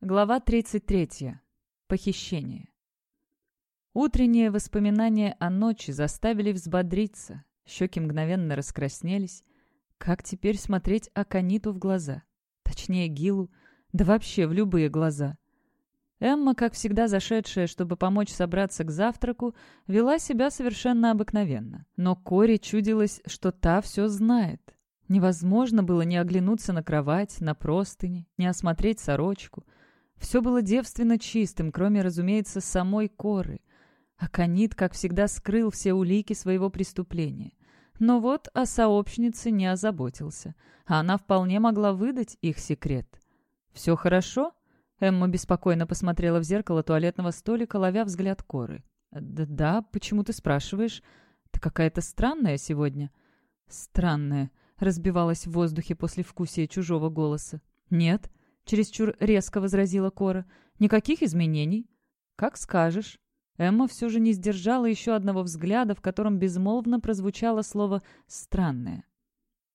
Глава 33. Похищение. Утренние воспоминания о ночи заставили взбодриться. Щеки мгновенно раскраснелись. Как теперь смотреть Акониту в глаза? Точнее, Гилу. Да вообще в любые глаза. Эмма, как всегда зашедшая, чтобы помочь собраться к завтраку, вела себя совершенно обыкновенно. Но Коре чудилось, что та все знает. Невозможно было не оглянуться на кровать, на простыни, не осмотреть сорочку — все было девственно чистым, кроме, разумеется, самой коры. А Канит, как всегда, скрыл все улики своего преступления. Но вот о сообщнице не озаботился, а она вполне могла выдать их секрет. «Все хорошо?» Эмма беспокойно посмотрела в зеркало туалетного столика, ловя взгляд коры. «Да, почему ты спрашиваешь? Ты какая-то странная сегодня». «Странная», — разбивалась в воздухе после вкусия чужого голоса. «Нет», чересчур резко возразила Кора. «Никаких изменений?» «Как скажешь». Эмма все же не сдержала еще одного взгляда, в котором безмолвно прозвучало слово «странное».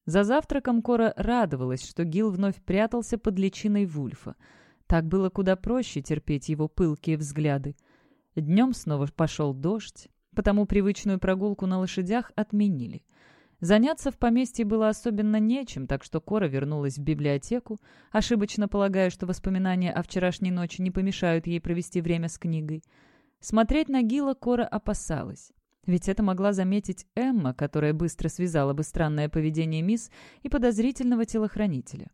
За завтраком Кора радовалась, что Гил вновь прятался под личиной Вульфа. Так было куда проще терпеть его пылкие взгляды. Днем снова пошел дождь, потому привычную прогулку на лошадях отменили. Заняться в поместье было особенно нечем, так что Кора вернулась в библиотеку, ошибочно полагая, что воспоминания о вчерашней ночи не помешают ей провести время с книгой. Смотреть на Гила Кора опасалась. Ведь это могла заметить Эмма, которая быстро связала бы странное поведение мисс и подозрительного телохранителя.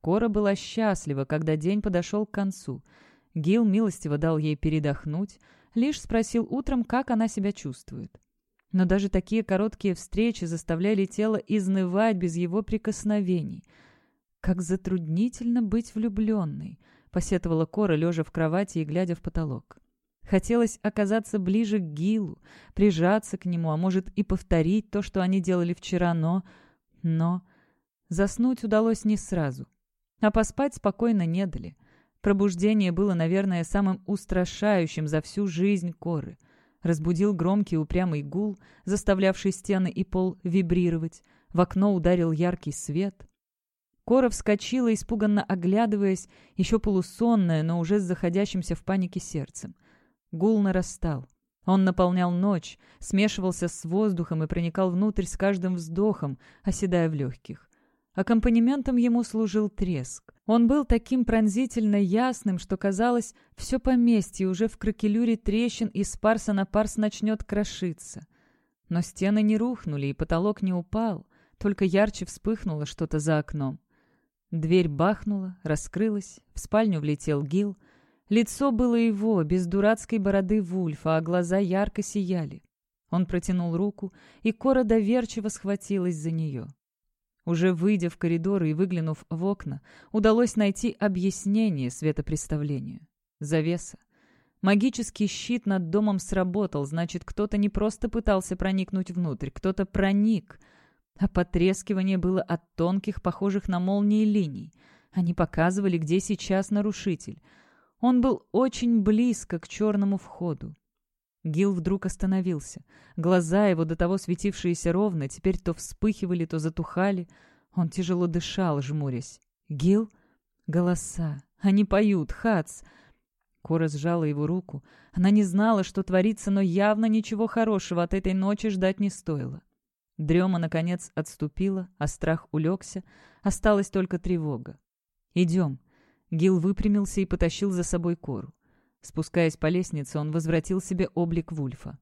Кора была счастлива, когда день подошел к концу. Гил милостиво дал ей передохнуть, лишь спросил утром, как она себя чувствует. Но даже такие короткие встречи заставляли тело изнывать без его прикосновений. «Как затруднительно быть влюбленной», — посетовала Кора, лежа в кровати и глядя в потолок. Хотелось оказаться ближе к Гилу, прижаться к нему, а может и повторить то, что они делали вчера, но... Но... Заснуть удалось не сразу. А поспать спокойно не дали. Пробуждение было, наверное, самым устрашающим за всю жизнь Коры — Разбудил громкий упрямый гул, заставлявший стены и пол вибрировать. В окно ударил яркий свет. Кора вскочила, испуганно оглядываясь, еще полусонная, но уже с заходящимся в панике сердцем. Гул нарастал. Он наполнял ночь, смешивался с воздухом и проникал внутрь с каждым вздохом, оседая в легких. Аккомпанементом ему служил треск. Он был таким пронзительно ясным, что казалось, все поместье уже в кракелюре трещин и с парса на парс начнет крошиться. Но стены не рухнули, и потолок не упал, только ярче вспыхнуло что-то за окном. Дверь бахнула, раскрылась, в спальню влетел Гил. Лицо было его, без дурацкой бороды Вульфа, а глаза ярко сияли. Он протянул руку, и Кора доверчиво схватилась за нее. Уже выйдя в коридор и выглянув в окна, удалось найти объяснение светопреставлению. Завеса. Магический щит над домом сработал, значит, кто-то не просто пытался проникнуть внутрь, кто-то проник. А потрескивание было от тонких, похожих на молнии линий. Они показывали, где сейчас нарушитель. Он был очень близко к черному входу. Гил вдруг остановился. Глаза его, до того светившиеся ровно, теперь то вспыхивали, то затухали. Он тяжело дышал, жмурясь. «Гил?» «Голоса. Они поют. Хац!» Кора сжала его руку. Она не знала, что творится, но явно ничего хорошего от этой ночи ждать не стоило. Дрема, наконец, отступила, а страх улегся. Осталась только тревога. «Идем». Гил выпрямился и потащил за собой Кору. Спускаясь по лестнице, он возвратил себе облик Вульфа.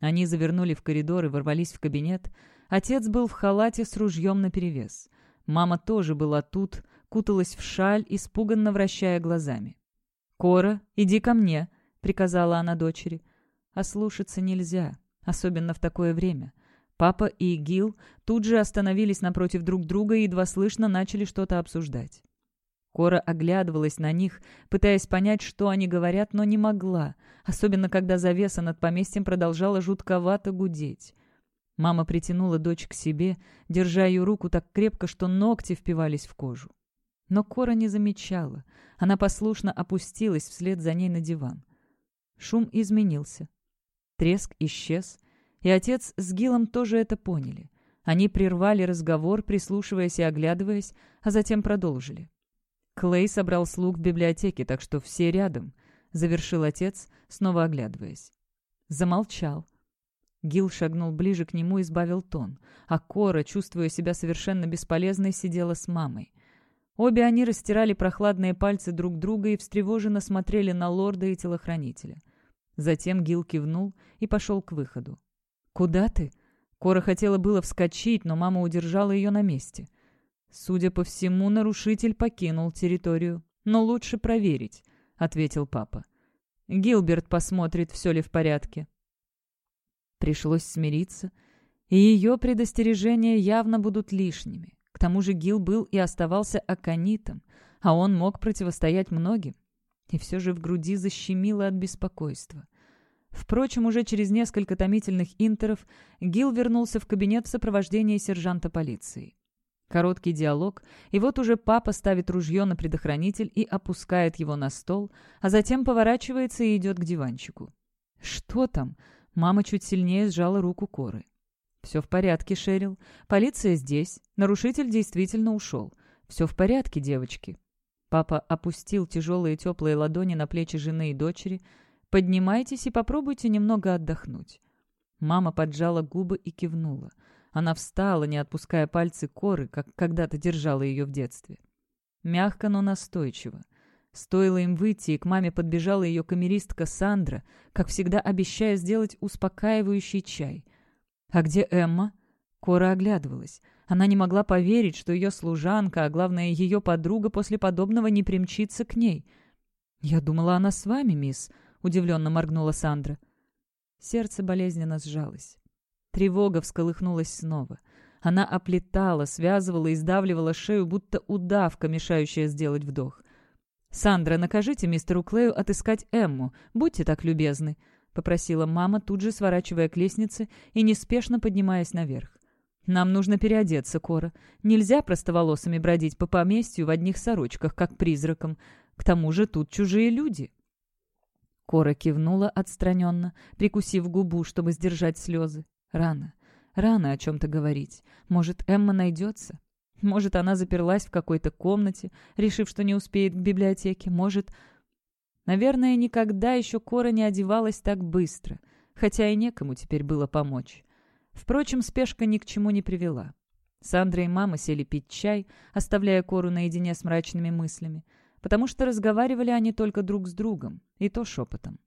Они завернули в коридор и ворвались в кабинет. Отец был в халате с ружьем наперевес. Мама тоже была тут, куталась в шаль, испуганно вращая глазами. «Кора, иди ко мне», — приказала она дочери. А слушаться нельзя, особенно в такое время. Папа и Гил тут же остановились напротив друг друга и едва слышно начали что-то обсуждать. Кора оглядывалась на них, пытаясь понять, что они говорят, но не могла, особенно когда завеса над поместьем продолжала жутковато гудеть. Мама притянула дочь к себе, держа ее руку так крепко, что ногти впивались в кожу. Но Кора не замечала. Она послушно опустилась вслед за ней на диван. Шум изменился. Треск исчез, и отец с Гилом тоже это поняли. Они прервали разговор, прислушиваясь и оглядываясь, а затем продолжили. Клей собрал слуг в библиотеке, так что все рядом», — завершил отец, снова оглядываясь. Замолчал. Гил шагнул ближе к нему и сбавил тон, а Кора, чувствуя себя совершенно бесполезной, сидела с мамой. Обе они растирали прохладные пальцы друг друга и встревоженно смотрели на лорда и телохранителя. Затем Гил кивнул и пошел к выходу. «Куда ты?» Кора хотела было вскочить, но мама удержала ее на месте. «Судя по всему, нарушитель покинул территорию. Но лучше проверить», — ответил папа. «Гилберт посмотрит, все ли в порядке». Пришлось смириться, и ее предостережения явно будут лишними. К тому же Гил был и оставался аконитом, а он мог противостоять многим. И все же в груди защемило от беспокойства. Впрочем, уже через несколько томительных интеров Гил вернулся в кабинет в сопровождении сержанта полиции. Короткий диалог, и вот уже папа ставит ружье на предохранитель и опускает его на стол, а затем поворачивается и идет к диванчику. «Что там?» Мама чуть сильнее сжала руку Коры. «Все в порядке, Шерил. Полиция здесь. Нарушитель действительно ушел. Все в порядке, девочки». Папа опустил тяжелые теплые ладони на плечи жены и дочери. «Поднимайтесь и попробуйте немного отдохнуть». Мама поджала губы и кивнула. Она встала, не отпуская пальцы коры, как когда-то держала ее в детстве. Мягко, но настойчиво. Стоило им выйти, и к маме подбежала ее камеристка Сандра, как всегда обещая сделать успокаивающий чай — «А где Эмма?» Кора оглядывалась. Она не могла поверить, что ее служанка, а главное, ее подруга после подобного не примчится к ней. «Я думала, она с вами, мисс», — удивленно моргнула Сандра. Сердце болезненно сжалось. Тревога всколыхнулась снова. Она оплетала, связывала и сдавливала шею, будто удавка, мешающая сделать вдох. «Сандра, накажите мистеру Клею отыскать Эмму. Будьте так любезны», попросила мама, тут же сворачивая к лестнице и неспешно поднимаясь наверх. «Нам нужно переодеться, Кора. Нельзя простоволосыми бродить по поместью в одних сорочках, как призраком. К тому же тут чужие люди». Кора кивнула отстраненно, прикусив губу, чтобы сдержать слезы. «Рано. Рано о чем-то говорить. Может, Эмма найдется? Может, она заперлась в какой-то комнате, решив, что не успеет к библиотеке. Может, Наверное, никогда еще Кора не одевалась так быстро, хотя и некому теперь было помочь. Впрочем, спешка ни к чему не привела. Сандра и мама сели пить чай, оставляя Кору наедине с мрачными мыслями, потому что разговаривали они только друг с другом, и то шепотом.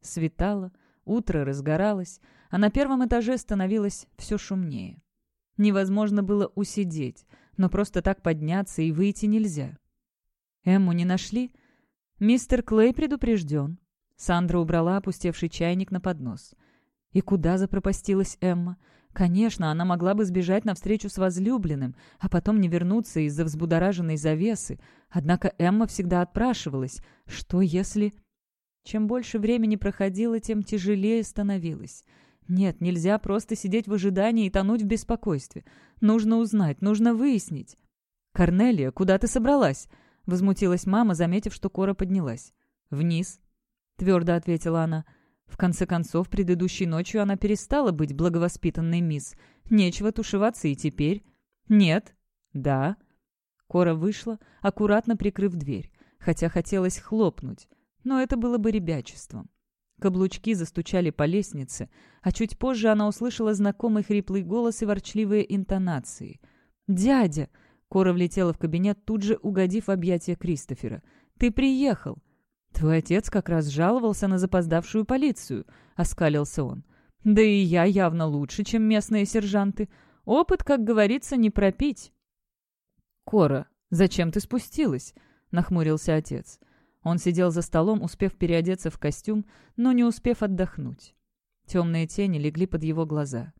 Светало, утро разгоралось, а на первом этаже становилось все шумнее. Невозможно было усидеть, но просто так подняться и выйти нельзя. «Эмму не нашли?» «Мистер Клей предупрежден». Сандра убрала опустевший чайник на поднос. И куда запропастилась Эмма? Конечно, она могла бы сбежать навстречу с возлюбленным, а потом не вернуться из-за взбудораженной завесы. Однако Эмма всегда отпрашивалась, что если... Чем больше времени проходило, тем тяжелее становилось. Нет, нельзя просто сидеть в ожидании и тонуть в беспокойстве. Нужно узнать, нужно выяснить. «Корнелия, куда ты собралась?» — возмутилась мама, заметив, что Кора поднялась. «Вниз», — твердо ответила она. В конце концов, предыдущей ночью она перестала быть благовоспитанной мисс. Нечего тушеваться и теперь. «Нет». «Да». Кора вышла, аккуратно прикрыв дверь, хотя хотелось хлопнуть, но это было бы ребячеством. Каблучки застучали по лестнице, а чуть позже она услышала знакомый хриплый голос и ворчливые интонации. «Дядя!» Кора влетела в кабинет, тут же угодив объятия Кристофера. «Ты приехал!» «Твой отец как раз жаловался на запоздавшую полицию», — оскалился он. «Да и я явно лучше, чем местные сержанты. Опыт, как говорится, не пропить». «Кора, зачем ты спустилась?» — нахмурился отец. Он сидел за столом, успев переодеться в костюм, но не успев отдохнуть. Темные тени легли под его глаза.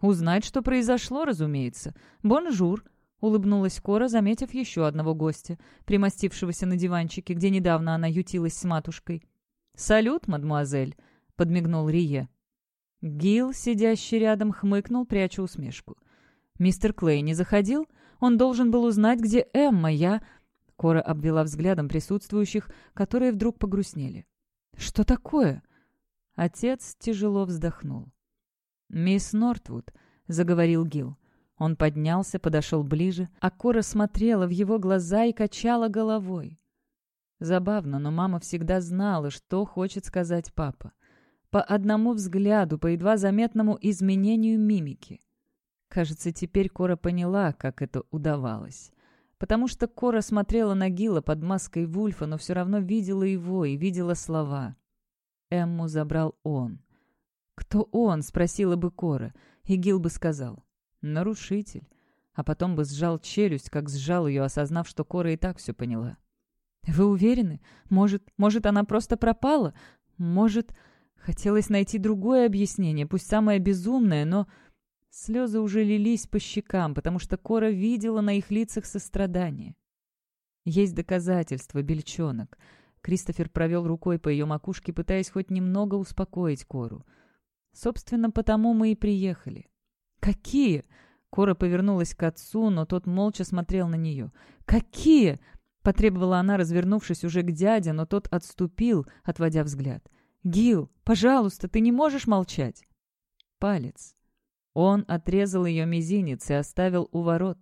«Узнать, что произошло, разумеется. Bonjour!» Улыбнулась Кора, заметив еще одного гостя, примостившегося на диванчике, где недавно она ютилась с матушкой. «Salut, mademoiselle!» — подмигнул Рие. Гил, сидящий рядом, хмыкнул, пряча усмешку. «Мистер Клей не заходил? Он должен был узнать, где Эмма, я...» Кора обвела взглядом присутствующих, которые вдруг погрустнели. «Что такое?» Отец тяжело вздохнул. «Мисс Нортвуд», — заговорил Гил, Он поднялся, подошел ближе, а Кора смотрела в его глаза и качала головой. Забавно, но мама всегда знала, что хочет сказать папа. По одному взгляду, по едва заметному изменению мимики. Кажется, теперь Кора поняла, как это удавалось. Потому что Кора смотрела на Гила под маской Вульфа, но все равно видела его и видела слова. Эмму забрал он. «Кто он?» — спросила бы Кора, и Гил бы сказал. «Нарушитель». А потом бы сжал челюсть, как сжал ее, осознав, что Кора и так все поняла. «Вы уверены? Может, может, она просто пропала? Может...» Хотелось найти другое объяснение, пусть самое безумное, но... Слезы уже лились по щекам, потому что Кора видела на их лицах сострадание. Есть доказательства, бельчонок. Кристофер провел рукой по ее макушке, пытаясь хоть немного успокоить Кору. Собственно, потому мы и приехали. «Какие?» Кора повернулась к отцу, но тот молча смотрел на нее. «Какие?» — потребовала она, развернувшись уже к дяде, но тот отступил, отводя взгляд. «Гил, пожалуйста, ты не можешь молчать?» Палец. Он отрезал ее мизинец и оставил у ворот.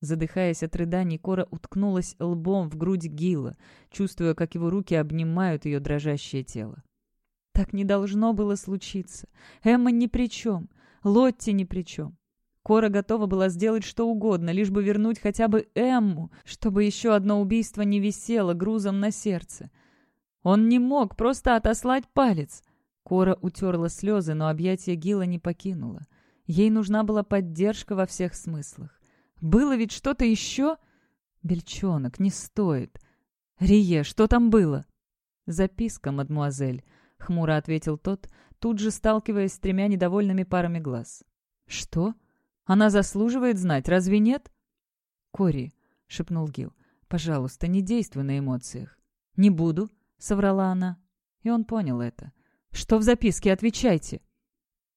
Задыхаясь от рыданий, Кора уткнулась лбом в грудь Гила, чувствуя, как его руки обнимают ее дрожащее тело. Так не должно было случиться. Эмма ни при чем. Лотти ни при чем. Кора готова была сделать что угодно, лишь бы вернуть хотя бы Эмму, чтобы еще одно убийство не висело грузом на сердце. Он не мог просто отослать палец. Кора утерла слезы, но объятие Гила не покинуло. Ей нужна была поддержка во всех смыслах. Было ведь что-то еще? Бельчонок, не стоит. Рие, что там было? Записка, мадмуазель, хмуро ответил тот, тут же сталкиваясь с тремя недовольными парами глаз. Что? Она заслуживает знать, разве нет? Кори, шепнул Гил, пожалуйста, не действуй на эмоциях. Не буду, — соврала она. И он понял это. «Что в записке? Отвечайте!»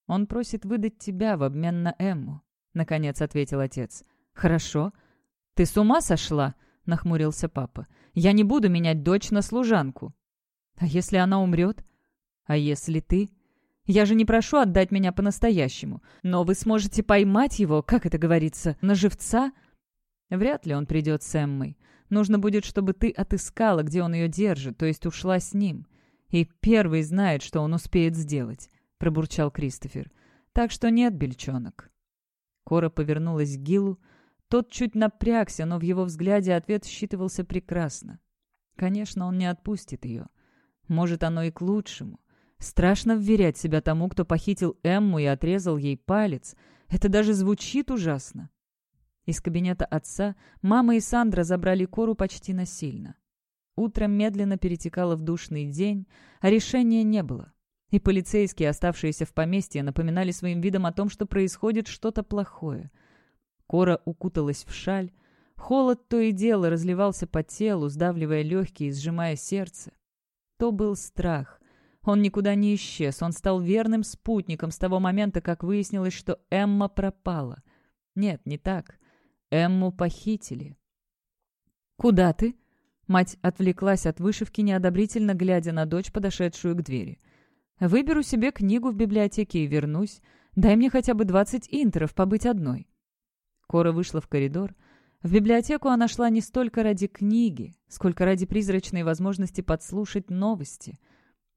«Он просит выдать тебя в обмен на Эмму», — наконец ответил отец. «Хорошо. Ты с ума сошла?» — нахмурился папа. «Я не буду менять дочь на служанку». «А если она умрет?» «А если ты?» «Я же не прошу отдать меня по-настоящему, но вы сможете поймать его, как это говорится, на живца?» «Вряд ли он придет с Эммой. Нужно будет, чтобы ты отыскала, где он ее держит, то есть ушла с ним. И первый знает, что он успеет сделать», — пробурчал Кристофер. «Так что нет, бельчонок». Кора повернулась к Гилу. Тот чуть напрягся, но в его взгляде ответ считывался прекрасно. Конечно, он не отпустит ее. Может, оно и к лучшему. Страшно вверять себя тому, кто похитил Эмму и отрезал ей палец. Это даже звучит ужасно. Из кабинета отца мама и Сандра забрали Кору почти насильно. Утром медленно перетекало в душный день, а решения не было. И полицейские, оставшиеся в поместье, напоминали своим видом о том, что происходит что-то плохое. Кора укуталась в шаль. Холод то и дело разливался по телу, сдавливая легкие и сжимая сердце. То был страх. Он никуда не исчез, он стал верным спутником с того момента, как выяснилось, что Эмма пропала. Нет, не так. Эмму похитили. «Куда ты?» Мать отвлеклась от вышивки, неодобрительно глядя на дочь, подошедшую к двери. «Выберу себе книгу в библиотеке и вернусь. Дай мне хотя бы двадцать интеров побыть одной». Кора вышла в коридор. В библиотеку она шла не столько ради книги, сколько ради призрачной возможности подслушать новости.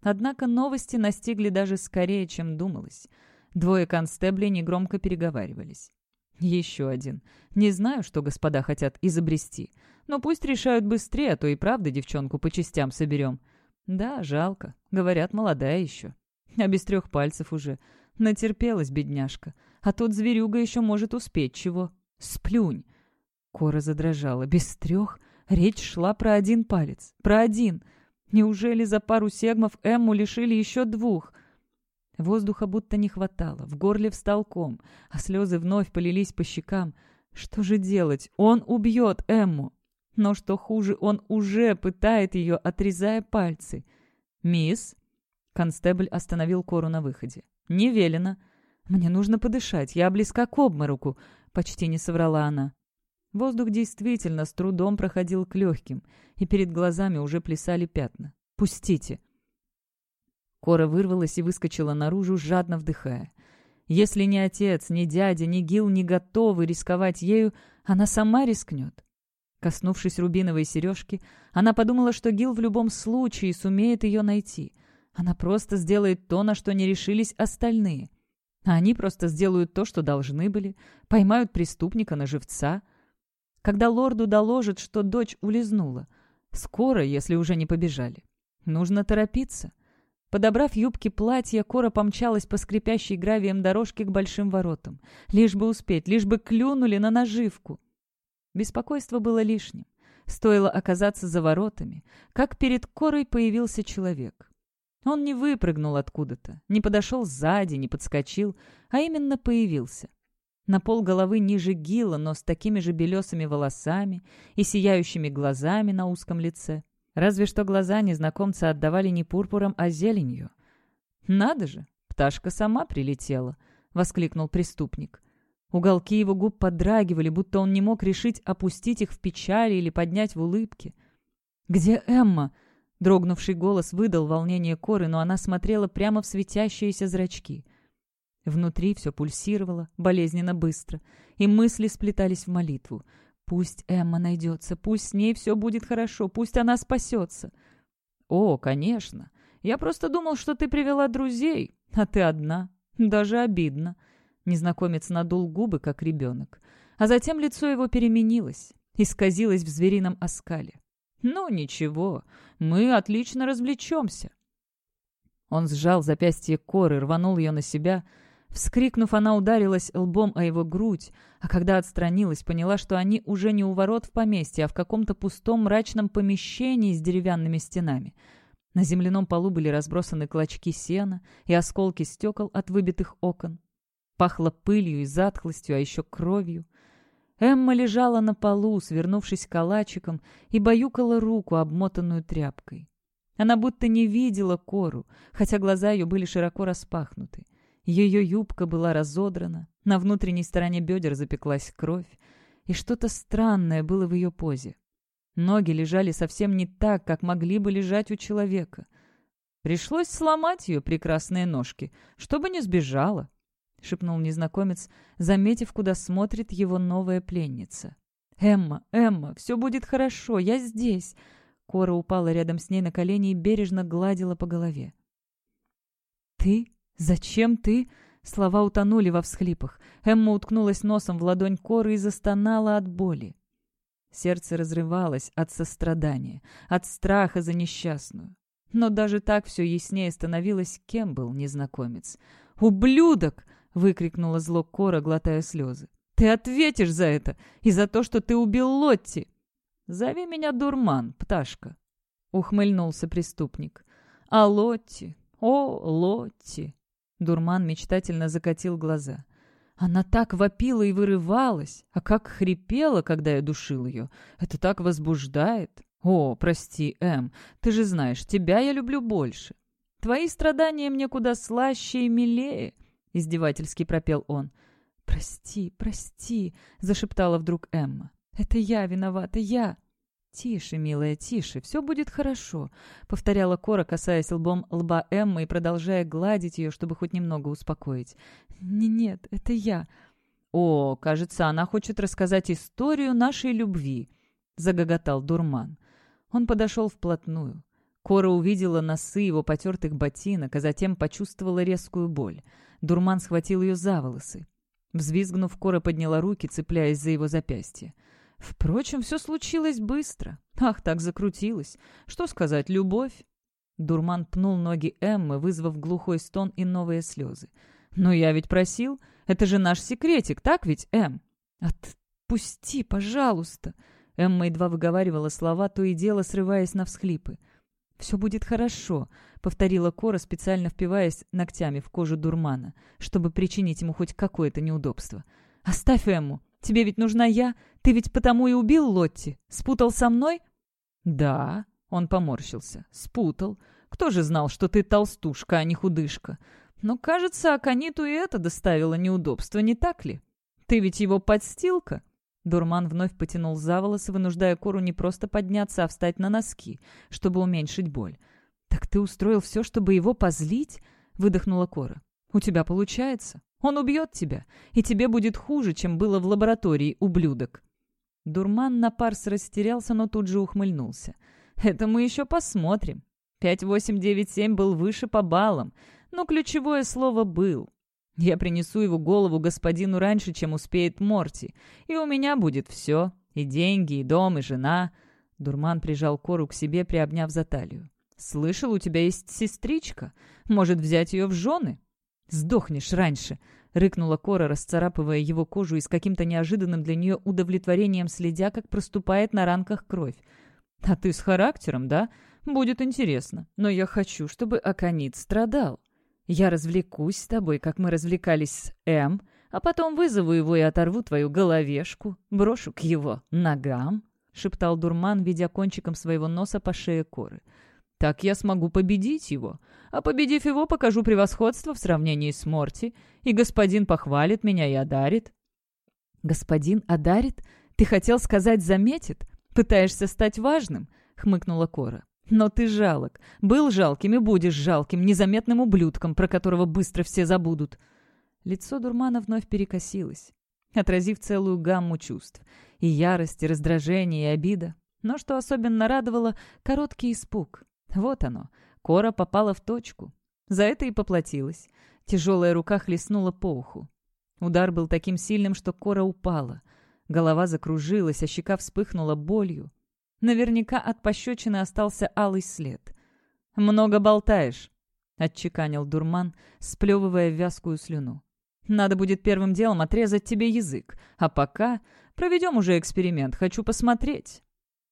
Однако новости настигли даже скорее, чем думалось. Двое констеблей негромко переговаривались. Еще один. Не знаю, что господа хотят изобрести. Но пусть решают быстрее, а то и правда девчонку по частям соберем. Да, жалко. Говорят, молодая еще. А без трех пальцев уже. Натерпелась бедняжка. А тот зверюга еще может успеть чего. Сплюнь. Кора задрожала. Без трех? Речь шла про один палец. Про один. Неужели за пару сегмов Эмму лишили еще двух? Воздуха будто не хватало, в горле встал ком, а слезы вновь полились по щекам. Что же делать? Он убьет Эмму. Но что хуже, он уже пытает ее, отрезая пальцы. «Мисс?» Констебль остановил Кору на выходе. «Не велено. Мне нужно подышать, я близка к обмороку», — почти не соврала она. Воздух действительно с трудом проходил к легким, и перед глазами уже плясали пятна. «Пустите!» Кора вырвалась и выскочила наружу, жадно вдыхая. Если ни отец, ни дядя, ни Гил не готовы рисковать ею, она сама рискнет. Коснувшись рубиновой сережки, она подумала, что Гил в любом случае сумеет ее найти. Она просто сделает то, на что не решились остальные. А они просто сделают то, что должны были, поймают преступника на живца. Когда лорду доложат, что дочь улизнула. Скоро, если уже не побежали. Нужно торопиться. Подобрав юбки платья, Кора помчалась по скрипящей гравием дорожке к большим воротам. Лишь бы успеть, лишь бы клюнули на наживку. Беспокойство было лишним. Стоило оказаться за воротами, как перед Корой появился человек. Он не выпрыгнул откуда-то, не подошел сзади, не подскочил, а именно появился. На пол головы ниже гила, но с такими же белесыми волосами и сияющими глазами на узком лице. Разве что глаза незнакомца отдавали не пурпуром, а зеленью. «Надо же, пташка сама прилетела!» — воскликнул преступник. Уголки его губ подрагивали, будто он не мог решить, опустить их в печали или поднять в улыбке. «Где Эмма?» — дрогнувший голос выдал волнение Коры, но она смотрела прямо в светящиеся зрачки. Внутри все пульсировало, болезненно быстро, и мысли сплетались в молитву. Пусть Эмма найдется, пусть с ней все будет хорошо, пусть она спасется. О, конечно. Я просто думал, что ты привела друзей, а ты одна. Даже обидно. Незнакомец надул губы, как ребенок. А затем лицо его переменилось, исказилось в зверином оскале. «Ну, ничего, мы отлично развлечемся». Он сжал запястье коры, рванул ее на себя — Вскрикнув, она ударилась лбом о его грудь, а когда отстранилась, поняла, что они уже не у ворот в поместье, а в каком-то пустом мрачном помещении с деревянными стенами. На земляном полу были разбросаны клочки сена и осколки стекол от выбитых окон. Пахло пылью и затхлостью, а еще кровью. Эмма лежала на полу, свернувшись калачиком, и баюкала руку, обмотанную тряпкой. Она будто не видела кору, хотя глаза ее были широко распахнуты. Ее юбка была разодрана, на внутренней стороне бедер запеклась кровь, и что-то странное было в ее позе. Ноги лежали совсем не так, как могли бы лежать у человека. Пришлось сломать ее прекрасные ножки, чтобы не сбежала, — шепнул незнакомец, заметив, куда смотрит его новая пленница. «Эмма, Эмма, все будет хорошо, я здесь!» Кора упала рядом с ней на колени и бережно гладила по голове. «Ты «Зачем ты?» Слова утонули во всхлипах. Эмма уткнулась носом в ладонь коры и застонала от боли. Сердце разрывалось от сострадания, от страха за несчастную. Но даже так все яснее становилось, кем был незнакомец. «Ублюдок!» — выкрикнула зло Кора, глотая слезы. «Ты ответишь за это и за то, что ты убил Лотти!» «Зови меня Дурман, пташка!» — ухмыльнулся преступник. «А Лотти? О, Лотти!» Дурман мечтательно закатил глаза. Она так вопила и вырывалась, а как хрипела, когда я душил ее. Это так возбуждает. О, прости, Эм, ты же знаешь, тебя я люблю больше. Твои страдания мне куда слаще и милее, — издевательски пропел он. «Прости, прости», — зашептала вдруг Эмма. «Это я виновата, я». «Тише, милая, тише, все будет хорошо», — повторяла Кора, касаясь лбом лба Эммы и продолжая гладить ее, чтобы хоть немного успокоить. «Не, «Нет, это я». «О, кажется, она хочет рассказать историю нашей любви», — загоготал Дурман. Он подошел вплотную. Кора увидела носы его потертых ботинок, а затем почувствовала резкую боль. Дурман схватил ее за волосы. Взвизгнув, Кора подняла руки, цепляясь за его запястье. Впрочем, все случилось быстро. Ах, так закрутилось. Что сказать, любовь? Дурман пнул ноги Эммы, вызвав глухой стон и новые слезы. «Но я ведь просил. Это же наш секретик, так ведь, Эм?» «Отпусти, пожалуйста!» Эмма едва выговаривала слова, то и дело срываясь на всхлипы. «Все будет хорошо», — повторила Кора, специально впиваясь ногтями в кожу дурмана, чтобы причинить ему хоть какое-то неудобство. «Оставь Эмму. Тебе ведь нужна я. Ты ведь потому и убил Лотти. Спутал со мной?» «Да», — он поморщился. «Спутал. Кто же знал, что ты толстушка, а не худышка? Но, кажется, Акониту и это доставило неудобства, не так ли? Ты ведь его подстилка?» Дурман вновь потянул за волосы, вынуждая Кору не просто подняться, а встать на носки, чтобы уменьшить боль. «Так ты устроил все, чтобы его позлить?» — выдохнула Кора. «У тебя получается. Он убьет тебя, и тебе будет хуже, чем было в лаборатории, ублюдок». Дурман на парс растерялся, но тут же ухмыльнулся. «Это мы еще посмотрим. 5897 был выше по баллам, но ключевое слово «был». Я принесу его голову господину раньше, чем успеет Морти, и у меня будет все. И деньги, и дом, и жена». Дурман прижал Кору к себе, приобняв за талию. «Слышал, у тебя есть сестричка. Может, взять ее в жены?» «Сдохнешь раньше», — рыкнула Кора, расцарапывая его кожу и с каким-то неожиданным для нее удовлетворением следя, как проступает на ранках кровь. «А ты с характером, да? Будет интересно. Но я хочу, чтобы Аконит страдал. Я развлекусь с тобой, как мы развлекались с М, а потом вызову его и оторву твою головешку, брошу к его ногам», — шептал дурман, ведя кончиком своего носа по шее Коры. «Так я смогу победить его, а победив его, покажу превосходство в сравнении с Морти, и господин похвалит меня и одарит». «Господин одарит? Ты хотел сказать заметит? Пытаешься стать важным?» — хмыкнула Кора. «Но ты жалок. Был жалким и будешь жалким, незаметным ублюдком, про которого быстро все забудут». Лицо дурмана вновь перекосилось, отразив целую гамму чувств. И ярость, и раздражение, и обида. Но что особенно радовало — короткий испуг. Вот оно. Кора попала в точку. За это и поплатилась. Тяжелая рука хлестнула по уху. Удар был таким сильным, что Кора упала. Голова закружилась, а щека вспыхнула болью. Наверняка от пощечины остался алый след. «Много болтаешь», — отчеканил дурман, сплевывая вязкую слюну. «Надо будет первым делом отрезать тебе язык. А пока проведем уже эксперимент. Хочу посмотреть».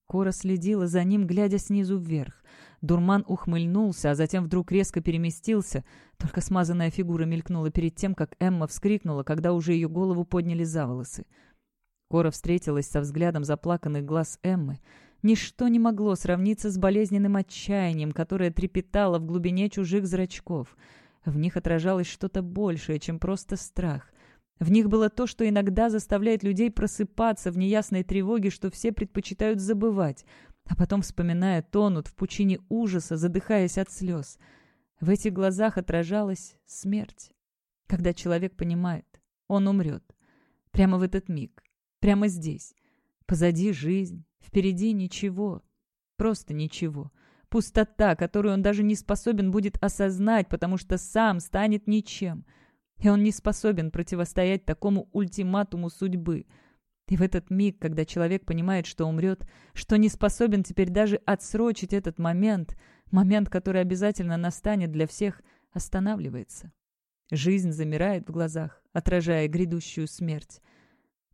Кора следила за ним, глядя снизу вверх. Дурман ухмыльнулся, а затем вдруг резко переместился. Только смазанная фигура мелькнула перед тем, как Эмма вскрикнула, когда уже ее голову подняли за волосы. Кора встретилась со взглядом заплаканных глаз Эммы. Ничто не могло сравниться с болезненным отчаянием, которое трепетало в глубине чужих зрачков. В них отражалось что-то большее, чем просто страх. В них было то, что иногда заставляет людей просыпаться в неясной тревоге, что все предпочитают забывать, а потом, вспоминая, тонут в пучине ужаса, задыхаясь от слез. В этих глазах отражалась смерть. Когда человек понимает, он умрет. Прямо в этот миг. Прямо здесь. Позади жизнь, Впереди ничего. Просто ничего. Пустота, которую он даже не способен будет осознать, потому что сам станет ничем. И он не способен противостоять такому ультиматуму судьбы. И в этот миг, когда человек понимает, что умрет, что не способен теперь даже отсрочить этот момент, момент, который обязательно настанет для всех, останавливается. Жизнь замирает в глазах, отражая грядущую смерть.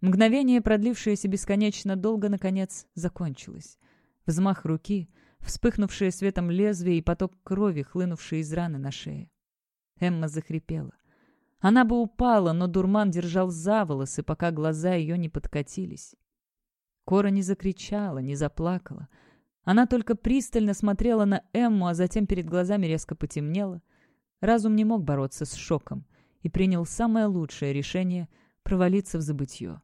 Мгновение, продлившееся бесконечно долго, наконец, закончилось. Взмах руки, вспыхнувшее светом лезвие и поток крови, хлынувший из раны на шее. Эмма захрипела. Она бы упала, но дурман держал за волосы, пока глаза ее не подкатились. Кора не закричала, не заплакала. Она только пристально смотрела на Эмму, а затем перед глазами резко потемнело. Разум не мог бороться с шоком и принял самое лучшее решение — провалиться в забытье.